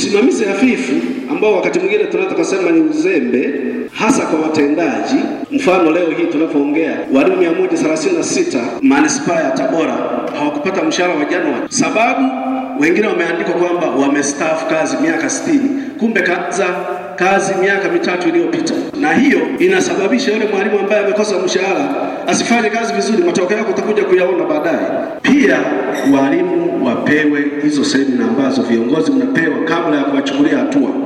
Usimamizi hafifu ambao wakati mwingine tunaweza kusema ni uzembe, hasa kwa watendaji. Mfano, leo hii tunapoongea walimu 136 manispaa ya Tabora hawakupata mshahara wa Januari, sababu wengine wameandikwa kwamba wamestaafu kazi miaka 60, kumbe kaza kazi miaka mitatu iliyopita, na hiyo inasababisha yule mwalimu ambaye amekosa mshahara asifanye kazi vizuri. Matokeo yako utakuja kuyaona baadaye. Pia walimu wapewe hizo semina ambazo viongozi mnapewa kabla ya kuwachukulia hatua.